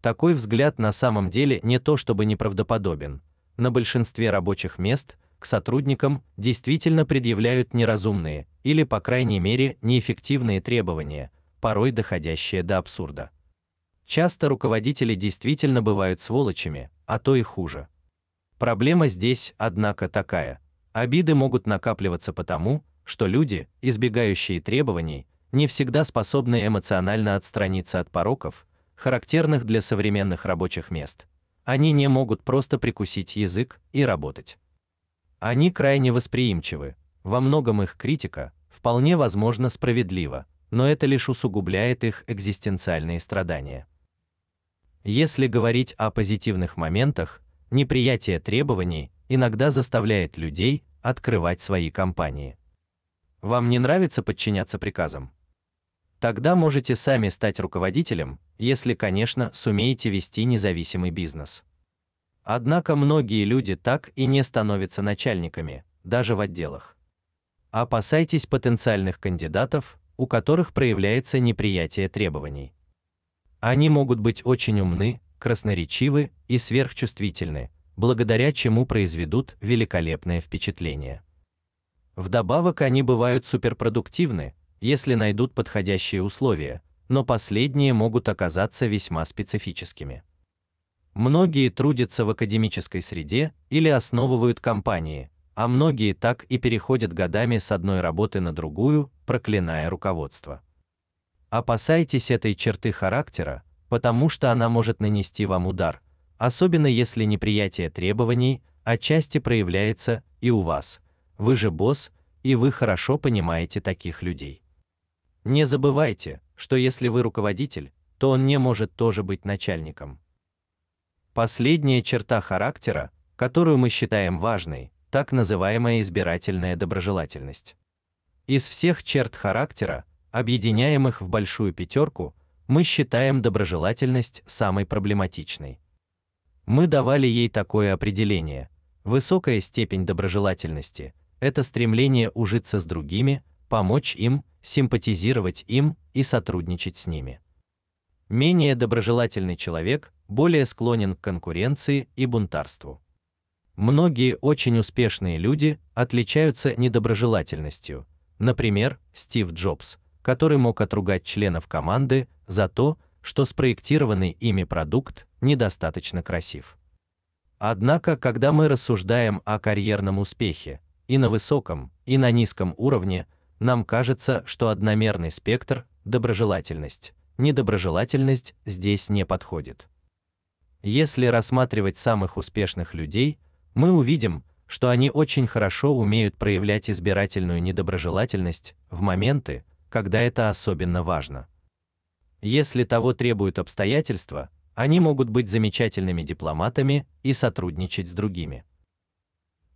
Такой взгляд на самом деле не то чтобы неправдоподобен. На большинстве рабочих мест к сотрудникам действительно предъявляют неразумные или, по крайней мере, неэффективные требования, порой доходящие до абсурда. Часто руководители действительно бывают сволочами, а то и хуже. Проблема здесь, однако, такая: обиды могут накапливаться потому, что люди, избегающие требований, не всегда способны эмоционально отстраниться от пороков, характерных для современных рабочих мест. Они не могут просто прикусить язык и работать. Они крайне восприимчивы. Во многом их критика вполне возможно справедлива, но это лишь усугубляет их экзистенциальные страдания. Если говорить о позитивных моментах, неприятие требований иногда заставляет людей открывать свои компании. Вам не нравится подчиняться приказам? Тогда можете сами стать руководителем, если, конечно, сумеете вести независимый бизнес. Однако многие люди так и не становятся начальниками, даже в отделах. Опасайтесь потенциальных кандидатов, у которых проявляется неприятие требований. Они могут быть очень умны, красноречивы и сверхчувствительны, благодаря чему произведут великолепное впечатление. Вдобавок они бывают суперпродуктивны, если найдут подходящие условия, но последние могут оказаться весьма специфическими. Многие трудятся в академической среде или основывают компании, а многие так и переходят годами с одной работы на другую, проклиная руководство. Опасайтесь этой черты характера, потому что она может нанести вам удар, особенно если неприятие требований отчасти проявляется и у вас. Вы же босс, и вы хорошо понимаете таких людей. Не забывайте, что если вы руководитель, то он не может тоже быть начальником. Последняя черта характера, которую мы считаем важной, так называемая избирательная доброжелательность. Из всех черт характера, объединяемых в большую пятерку, мы считаем доброжелательность самой проблематичной. Мы давали ей такое определение: высокая степень доброжелательности это стремление ужиться с другими, помочь им, симпатизировать им и сотрудничать с ними. Менее доброжелательный человек более склонен к конкуренции и бунтарству. Многие очень успешные люди отличаются недоброжелательностью. Например, Стив Джобс, который мог отругать членов команды за то, что спроектированный ими продукт недостаточно красив. Однако, когда мы рассуждаем о карьерном успехе, и на высоком, и на низком уровне, нам кажется, что одномерный спектр доброжелательность, недоброжелательность здесь не подходит. Если рассматривать самых успешных людей, мы увидим, что они очень хорошо умеют проявлять избирательную недоброжелательность в моменты, когда это особенно важно. Если того требуют обстоятельства, они могут быть замечательными дипломатами и сотрудничать с другими.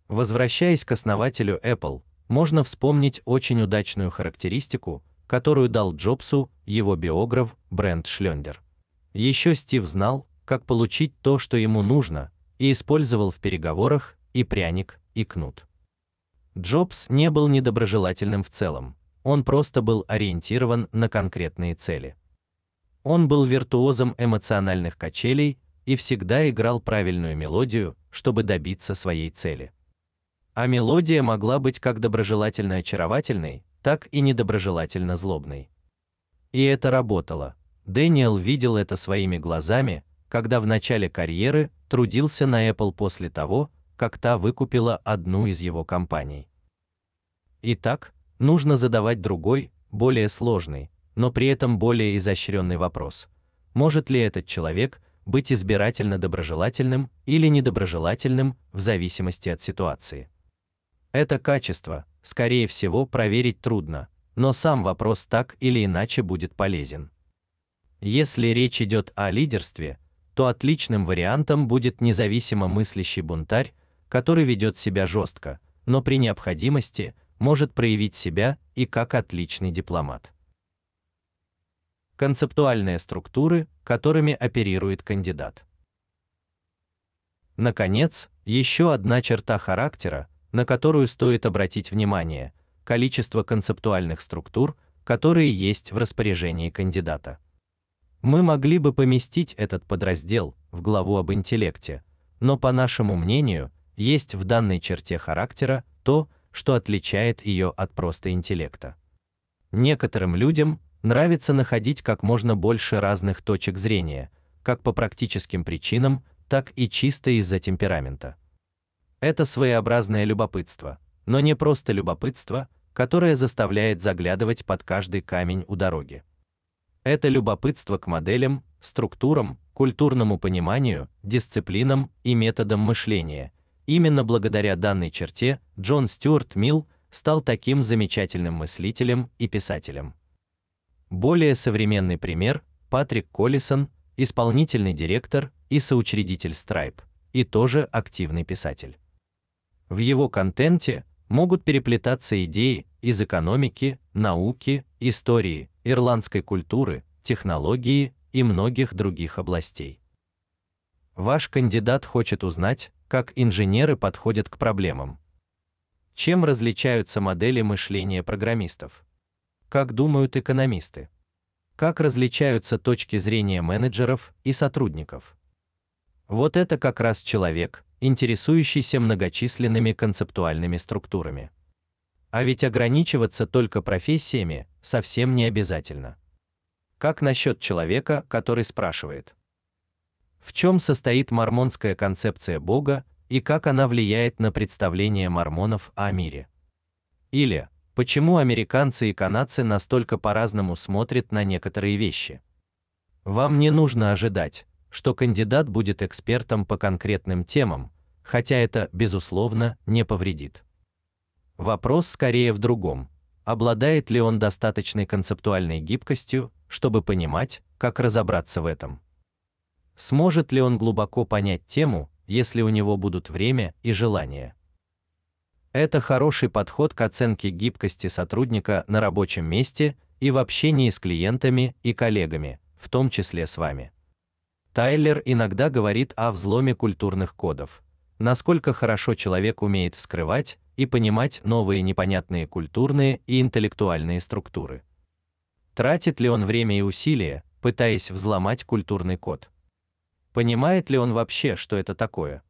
Возвращаясь к основателю Apple, можно вспомнить очень удачную характеристику, которую дал Джобсу его биограф Брент Шлендер. Еще Стив знал, как получить то, что ему нужно, и использовал в переговорах и пряник, и кнут. Джобс не был недоброжелательным в целом. Он просто был ориентирован на конкретные цели. Он был виртуозом эмоциональных качелей и всегда играл правильную мелодию, чтобы добиться своей цели. А мелодия могла быть как доброжелательно очаровательной, так и недоброжелательно злобной. И это работало. Дэниел видел это своими глазами, когда в начале карьеры трудился на Apple после того, как та выкупила одну из его компаний. Итак, нужно задавать другой, более сложный, но при этом более изощренный вопрос. Может ли этот человек быть избирательно доброжелательным или недоброжелательным в зависимости от ситуации? Это качество, скорее всего, проверить трудно, но сам вопрос так или иначе будет полезен. Если речь идет о лидерстве, то отличным вариантом будет независимо мыслящий бунтарь, который ведет себя жестко, но при необходимости может проявить себя и как отличный дипломат. Концептуальные структуры, которыми оперирует кандидат. Наконец, еще одна черта характера, на которую стоит обратить внимание количество концептуальных структур, которые есть в распоряжении кандидата. Мы могли бы поместить этот подраздел в главу об интеллекте, но по нашему мнению, есть в данной черте характера то, что отличает ее от просто интеллекта. Некоторым людям нравится находить как можно больше разных точек зрения, как по практическим причинам, так и чисто из-за темперамента. Это своеобразное любопытство, но не просто любопытство, которое заставляет заглядывать под каждый камень у дороги. Это любопытство к моделям, структурам, культурному пониманию, дисциплинам и методам мышления. Именно благодаря данной черте Джон Стюарт Милл стал таким замечательным мыслителем и писателем. Более современный пример Патрик Коллисон, исполнительный директор и соучредитель Stripe, и тоже активный писатель. В его контенте могут переплетаться идеи из экономики, науки, истории, ирландской культуры, технологии и многих других областей. Ваш кандидат хочет узнать, как инженеры подходят к проблемам. Чем различаются модели мышления программистов? Как думают экономисты? Как различаются точки зрения менеджеров и сотрудников? Вот это как раз человек, интересующийся многочисленными концептуальными структурами. А ведь ограничиваться только профессиями совсем не обязательно. Как насчет человека, который спрашивает: в чем состоит мормонская концепция Бога и как она влияет на представление мормонов о мире? Или почему американцы и канадцы настолько по-разному смотрят на некоторые вещи? Вам не нужно ожидать, что кандидат будет экспертом по конкретным темам, хотя это безусловно не повредит. Вопрос скорее в другом: обладает ли он достаточной концептуальной гибкостью, чтобы понимать, как разобраться в этом? Сможет ли он глубоко понять тему, если у него будут время и желание? Это хороший подход к оценке гибкости сотрудника на рабочем месте и в общении с клиентами и коллегами, в том числе с вами. Тайлер иногда говорит о взломе культурных кодов. Насколько хорошо человек умеет вскрывать и понимать новые непонятные культурные и интеллектуальные структуры. Тратит ли он время и усилия, пытаясь взломать культурный код? Понимает ли он вообще, что это такое?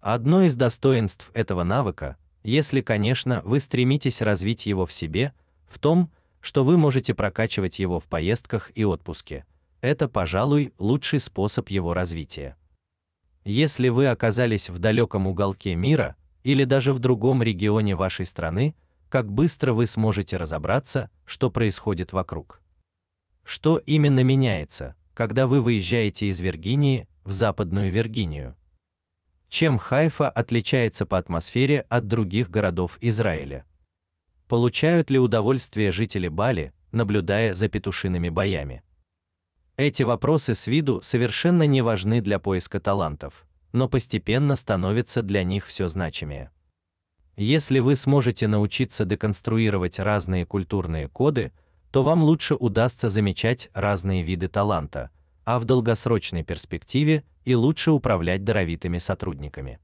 Одно из достоинств этого навыка, если, конечно, вы стремитесь развить его в себе, в том, что вы можете прокачивать его в поездках и отпуске. Это, пожалуй, лучший способ его развития. Если вы оказались в далеком уголке мира или даже в другом регионе вашей страны, как быстро вы сможете разобраться, что происходит вокруг. Что именно меняется, когда вы выезжаете из Виргинии в Западную Виргинию? Чем Хайфа отличается по атмосфере от других городов Израиля? Получают ли удовольствие жители Бали, наблюдая за петушиными боями? Эти вопросы с виду совершенно не важны для поиска талантов, но постепенно становятся для них все значимее. Если вы сможете научиться деконструировать разные культурные коды, то вам лучше удастся замечать разные виды таланта, а в долгосрочной перспективе и лучше управлять даровитыми сотрудниками.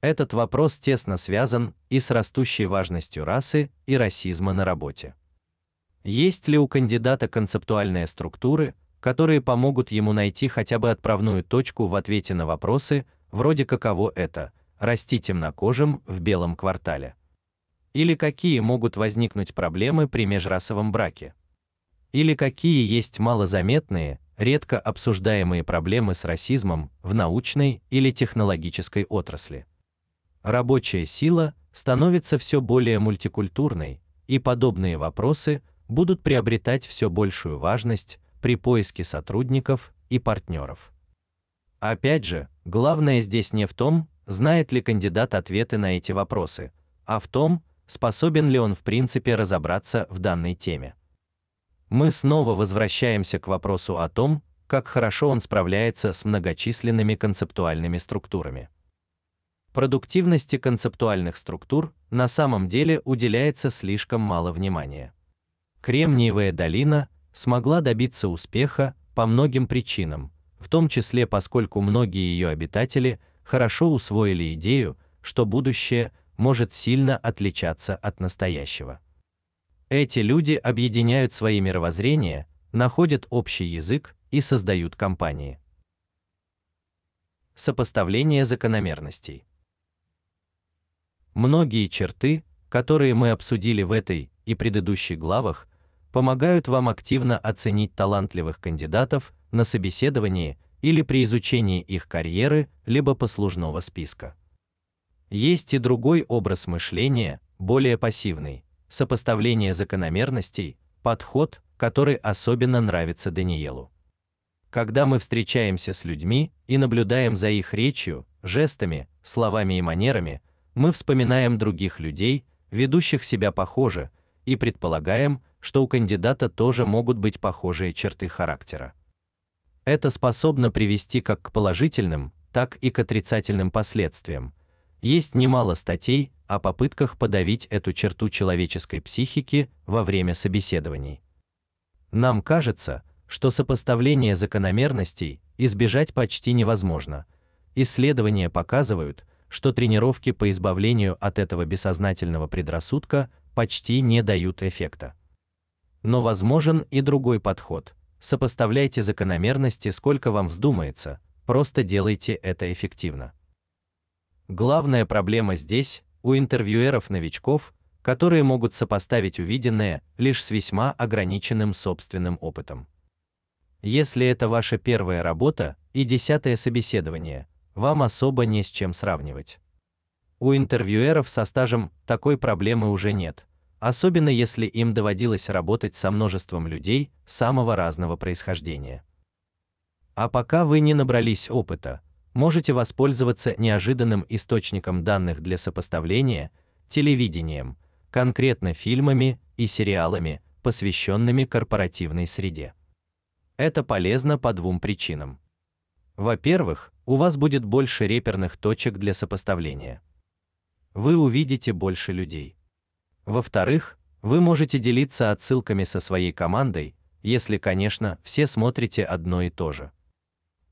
Этот вопрос тесно связан и с растущей важностью расы и расизма на работе. Есть ли у кандидата концептуальные структуры, которые помогут ему найти хотя бы отправную точку в ответе на вопросы, вроде каково это расти темнокожим в белом квартале? Или какие могут возникнуть проблемы при межрасовом браке? Или какие есть малозаметные, редко обсуждаемые проблемы с расизмом в научной или технологической отрасли. Рабочая сила становится все более мультикультурной, и подобные вопросы будут приобретать все большую важность при поиске сотрудников и партнеров. Опять же, главное здесь не в том, знает ли кандидат ответы на эти вопросы, а в том, способен ли он в принципе разобраться в данной теме мы снова возвращаемся к вопросу о том, как хорошо он справляется с многочисленными концептуальными структурами. Продуктивности концептуальных структур на самом деле уделяется слишком мало внимания. Кремниевая долина смогла добиться успеха по многим причинам, в том числе поскольку многие ее обитатели хорошо усвоили идею, что будущее может сильно отличаться от настоящего. Эти люди объединяют свои мировоззрения, находят общий язык и создают компании. Сопоставление закономерностей. Многие черты, которые мы обсудили в этой и предыдущих главах, помогают вам активно оценить талантливых кандидатов на собеседовании или при изучении их карьеры либо послужного списка. Есть и другой образ мышления, более пассивный, сопоставление закономерностей, подход, который особенно нравится Даниэлу. Когда мы встречаемся с людьми и наблюдаем за их речью, жестами, словами и манерами, мы вспоминаем других людей, ведущих себя похоже, и предполагаем, что у кандидата тоже могут быть похожие черты характера. Это способно привести как к положительным, так и к отрицательным последствиям. Есть немало статей, о попытках подавить эту черту человеческой психики во время собеседований. Нам кажется, что сопоставление закономерностей избежать почти невозможно. Исследования показывают, что тренировки по избавлению от этого бессознательного предрассудка почти не дают эффекта. Но возможен и другой подход. Сопоставляйте закономерности сколько вам вздумается, просто делайте это эффективно. Главная проблема здесь у интервьюеров-новичков, которые могут сопоставить увиденное лишь с весьма ограниченным собственным опытом. Если это ваша первая работа и десятое собеседование, вам особо не с чем сравнивать. У интервьюеров со стажем такой проблемы уже нет, особенно если им доводилось работать со множеством людей самого разного происхождения. А пока вы не набрались опыта, можете воспользоваться неожиданным источником данных для сопоставления телевидением, конкретно фильмами и сериалами, посвященными корпоративной среде. Это полезно по двум причинам. Во-первых, у вас будет больше реперных точек для сопоставления. Вы увидите больше людей. Во-вторых, вы можете делиться отсылками со своей командой, если, конечно, все смотрите одно и то же.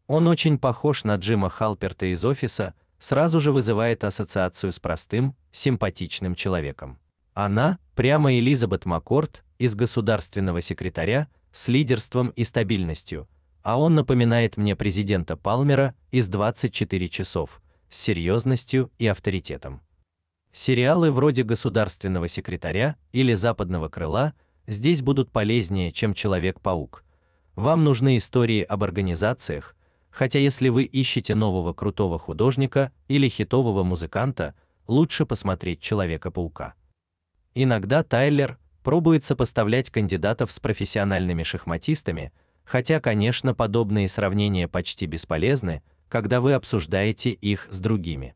Он очень похож на Джима Халперта из офиса, сразу же вызывает ассоциацию с простым, симпатичным человеком. Она прямо Элизабет Маккорд из государственного секретаря с лидерством и стабильностью, а он напоминает мне президента Палмера из 24 часов с серьезностью и авторитетом. Сериалы вроде Государственного секретаря или Западного крыла здесь будут полезнее, чем Человек-паук. Вам нужны истории об организациях, хотя если вы ищете нового крутого художника или хитового музыканта, лучше посмотреть Человека-паука. Иногда Тайлер пробует сопоставлять кандидатов с профессиональными шахматистами, хотя, конечно, подобные сравнения почти бесполезны, когда вы обсуждаете их с другими.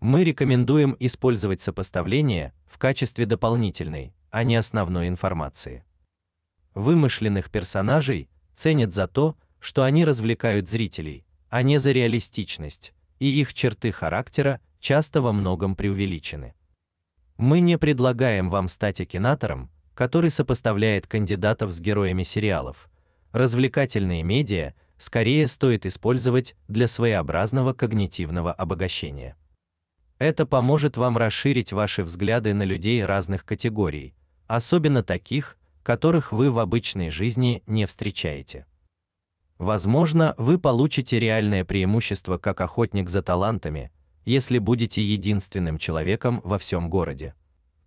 Мы рекомендуем использовать сопоставление в качестве дополнительной, а не основной информации. Вымышленных персонажей ценят за то, что они развлекают зрителей, а не за реалистичность, и их черты характера часто во многом преувеличены. Мы не предлагаем вам стать акинатором, который сопоставляет кандидатов с героями сериалов. Развлекательные медиа скорее стоит использовать для своеобразного когнитивного обогащения. Это поможет вам расширить ваши взгляды на людей разных категорий, особенно таких, которых вы в обычной жизни не встречаете. Возможно, вы получите реальное преимущество как охотник за талантами, если будете единственным человеком во всем городе,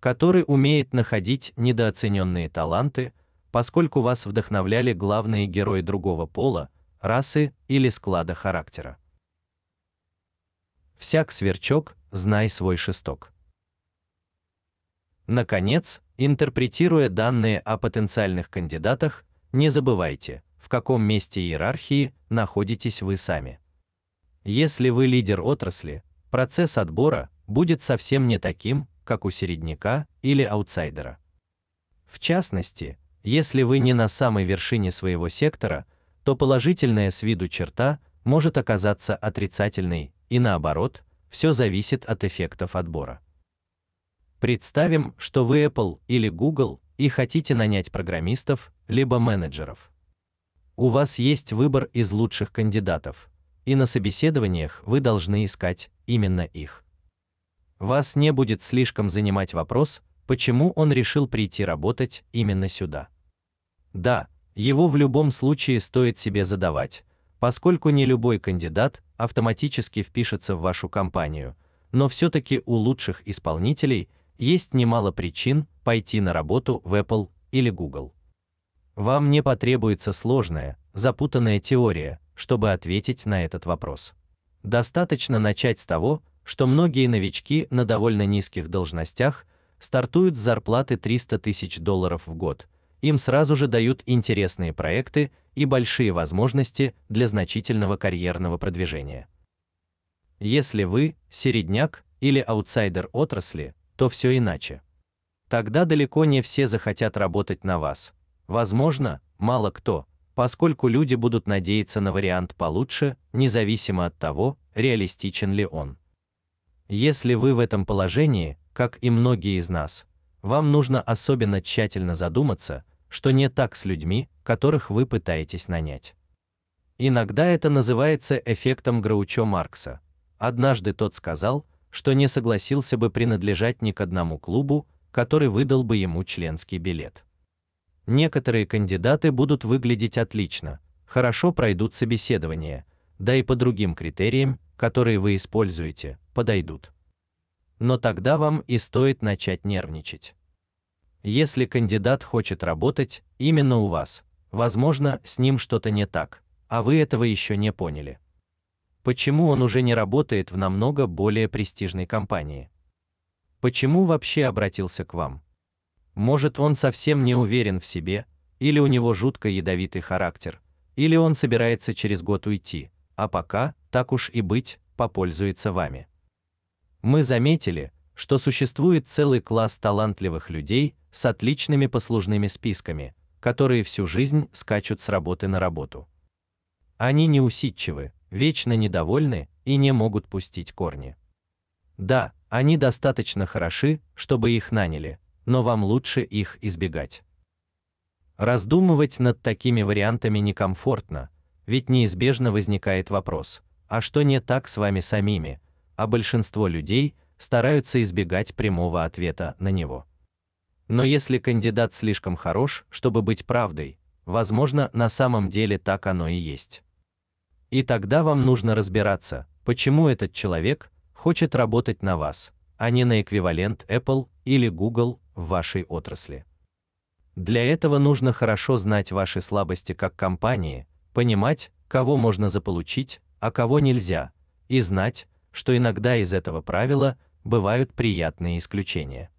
который умеет находить недооцененные таланты, поскольку вас вдохновляли главные герои другого пола, расы или склада характера. Всяк сверчок, знай свой шесток. Наконец, интерпретируя данные о потенциальных кандидатах, не забывайте, в каком месте иерархии находитесь вы сами. Если вы лидер отрасли, процесс отбора будет совсем не таким, как у середняка или аутсайдера. В частности, если вы не на самой вершине своего сектора, то положительная с виду черта может оказаться отрицательной, и наоборот, все зависит от эффектов отбора. Представим, что вы Apple или Google и хотите нанять программистов либо менеджеров. У вас есть выбор из лучших кандидатов, и на собеседованиях вы должны искать именно их. Вас не будет слишком занимать вопрос, почему он решил прийти работать именно сюда. Да, его в любом случае стоит себе задавать, поскольку не любой кандидат автоматически впишется в вашу компанию, но все таки у лучших исполнителей есть немало причин пойти на работу в Apple или Google. Вам не потребуется сложная, запутанная теория, чтобы ответить на этот вопрос. Достаточно начать с того, что многие новички на довольно низких должностях стартуют с зарплаты 300 тысяч долларов в год. Им сразу же дают интересные проекты и большие возможности для значительного карьерного продвижения. Если вы середняк или аутсайдер отрасли, то все иначе. Тогда далеко не все захотят работать на вас. Возможно, мало кто, поскольку люди будут надеяться на вариант получше, независимо от того, реалистичен ли он. Если вы в этом положении, как и многие из нас, вам нужно особенно тщательно задуматься, что не так с людьми, которых вы пытаетесь нанять. Иногда это называется эффектом Граучо Маркса. Однажды тот сказал, что не согласился бы принадлежать ни к одному клубу, который выдал бы ему членский билет. Некоторые кандидаты будут выглядеть отлично, хорошо пройдут собеседование, да и по другим критериям, которые вы используете, подойдут. Но тогда вам и стоит начать нервничать. Если кандидат хочет работать именно у вас, возможно, с ним что-то не так, а вы этого еще не поняли. Почему он уже не работает в намного более престижной компании? Почему вообще обратился к вам? Может, он совсем не уверен в себе, или у него жутко ядовитый характер, или он собирается через год уйти, а пока, так уж и быть, попользуется вами. Мы заметили, что существует целый класс талантливых людей с отличными послужными списками, которые всю жизнь скачут с работы на работу. Они неусидчивы, вечно недовольны и не могут пустить корни. Да, они достаточно хороши, чтобы их наняли, но вам лучше их избегать. Раздумывать над такими вариантами некомфортно, ведь неизбежно возникает вопрос: а что не так с вами самими? А большинство людей стараются избегать прямого ответа на него. Но если кандидат слишком хорош, чтобы быть правдой, возможно, на самом деле так оно и есть. И тогда вам нужно разбираться, почему этот человек хочет работать на вас, а не на эквивалент Apple или Google в вашей отрасли. Для этого нужно хорошо знать ваши слабости как компании, понимать, кого можно заполучить, а кого нельзя, и знать, что иногда из этого правила бывают приятные исключения.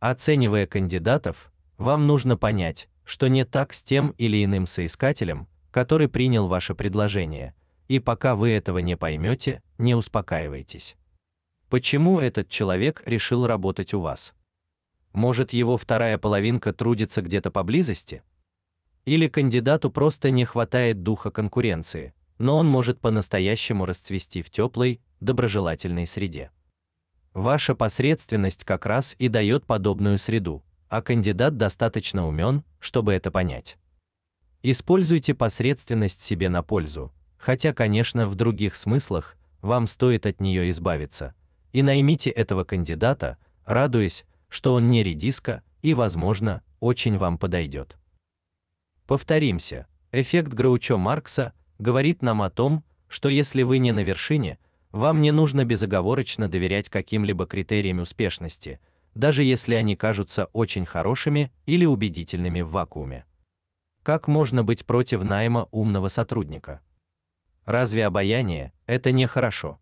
Оценивая кандидатов, вам нужно понять, что не так с тем или иным соискателем, который принял ваше предложение, и пока вы этого не поймете, не успокаивайтесь. Почему этот человек решил работать у вас? Может, его вторая половинка трудится где-то поблизости? Или кандидату просто не хватает духа конкуренции, но он может по-настоящему расцвести в теплой, доброжелательной среде. Ваша посредственность как раз и дает подобную среду, а кандидат достаточно умен, чтобы это понять. Используйте посредственность себе на пользу, хотя, конечно, в других смыслах вам стоит от нее избавиться. И наймите этого кандидата, радуясь, что он не редиска и, возможно, очень вам подойдет. Повторимся, эффект Граучо Маркса говорит нам о том, что если вы не на вершине, вам не нужно безоговорочно доверять каким-либо критериям успешности, даже если они кажутся очень хорошими или убедительными в вакууме. Как можно быть против найма умного сотрудника? Разве обаяние это не хорошо?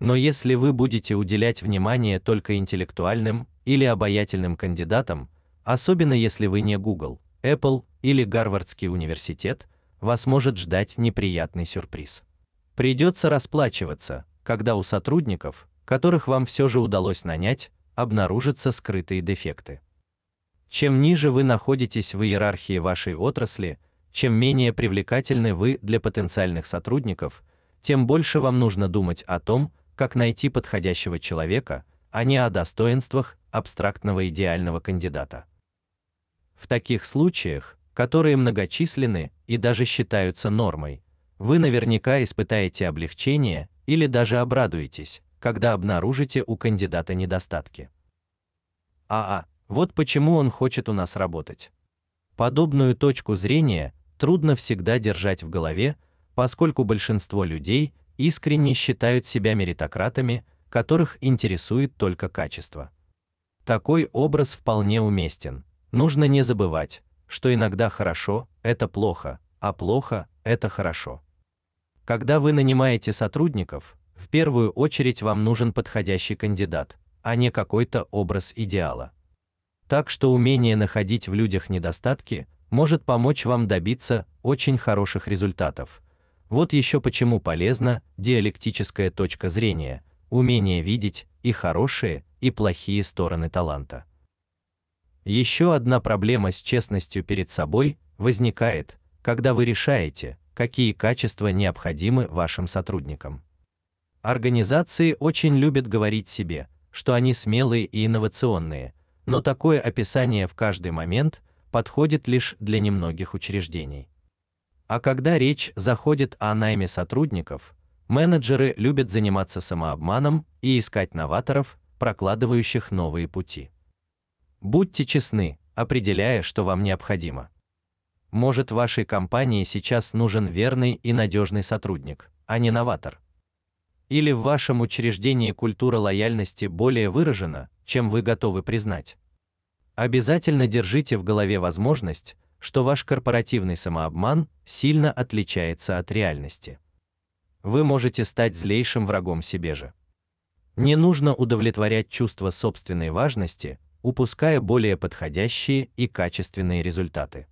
Но если вы будете уделять внимание только интеллектуальным или обаятельным кандидатам, особенно если вы не Google, Apple или Гарвардский университет, вас может ждать неприятный сюрприз. Придется расплачиваться, когда у сотрудников, которых вам все же удалось нанять, обнаружатся скрытые дефекты. Чем ниже вы находитесь в иерархии вашей отрасли, чем менее привлекательны вы для потенциальных сотрудников, тем больше вам нужно думать о том, как найти подходящего человека, а не о достоинствах абстрактного идеального кандидата. В таких случаях, которые многочисленны и даже считаются нормой, вы наверняка испытаете облегчение или даже обрадуетесь, когда обнаружите у кандидата недостатки. А, а, вот почему он хочет у нас работать. Подобную точку зрения трудно всегда держать в голове, поскольку большинство людей искренне считают себя меритократами, которых интересует только качество. Такой образ вполне уместен. Нужно не забывать, что иногда хорошо это плохо, а плохо это хорошо. Когда вы нанимаете сотрудников, в первую очередь вам нужен подходящий кандидат, а не какой-то образ идеала. Так что умение находить в людях недостатки может помочь вам добиться очень хороших результатов. Вот еще почему полезна диалектическая точка зрения, умение видеть и хорошие, и плохие стороны таланта. Еще одна проблема с честностью перед собой возникает, когда вы решаете, какие качества необходимы вашим сотрудникам. Организации очень любят говорить себе, что они смелые и инновационные, но такое описание в каждый момент подходит лишь для немногих учреждений. А когда речь заходит о найме сотрудников, менеджеры любят заниматься самообманом и искать новаторов, прокладывающих новые пути. Будьте честны, определяя, что вам необходимо. Может, вашей компании сейчас нужен верный и надежный сотрудник, а не новатор. Или в вашем учреждении культура лояльности более выражена, чем вы готовы признать. Обязательно держите в голове возможность, что ваш корпоративный самообман сильно отличается от реальности. Вы можете стать злейшим врагом себе же. Не нужно удовлетворять чувство собственной важности, упуская более подходящие и качественные результаты.